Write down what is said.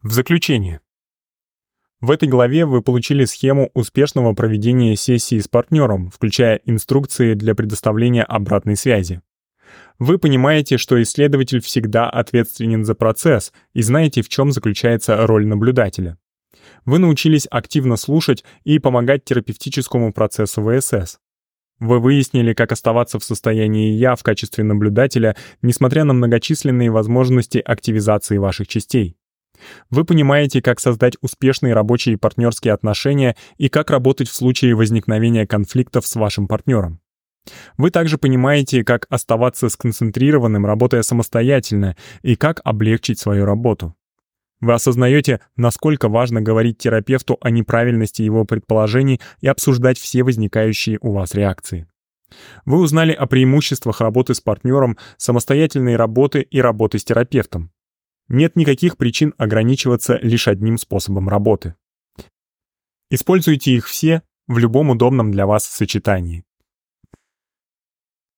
В заключение. В этой главе вы получили схему успешного проведения сессии с партнером, включая инструкции для предоставления обратной связи. Вы понимаете, что исследователь всегда ответственен за процесс и знаете, в чем заключается роль наблюдателя. Вы научились активно слушать и помогать терапевтическому процессу ВСС. Вы выяснили, как оставаться в состоянии «я» в качестве наблюдателя, несмотря на многочисленные возможности активизации ваших частей. Вы понимаете, как создать успешные рабочие и партнерские отношения и как работать в случае возникновения конфликтов с вашим партнером. Вы также понимаете, как оставаться сконцентрированным, работая самостоятельно, и как облегчить свою работу. Вы осознаете, насколько важно говорить терапевту о неправильности его предположений и обсуждать все возникающие у вас реакции. Вы узнали о преимуществах работы с партнером, самостоятельной работы и работы с терапевтом. Нет никаких причин ограничиваться лишь одним способом работы. Используйте их все в любом удобном для вас сочетании.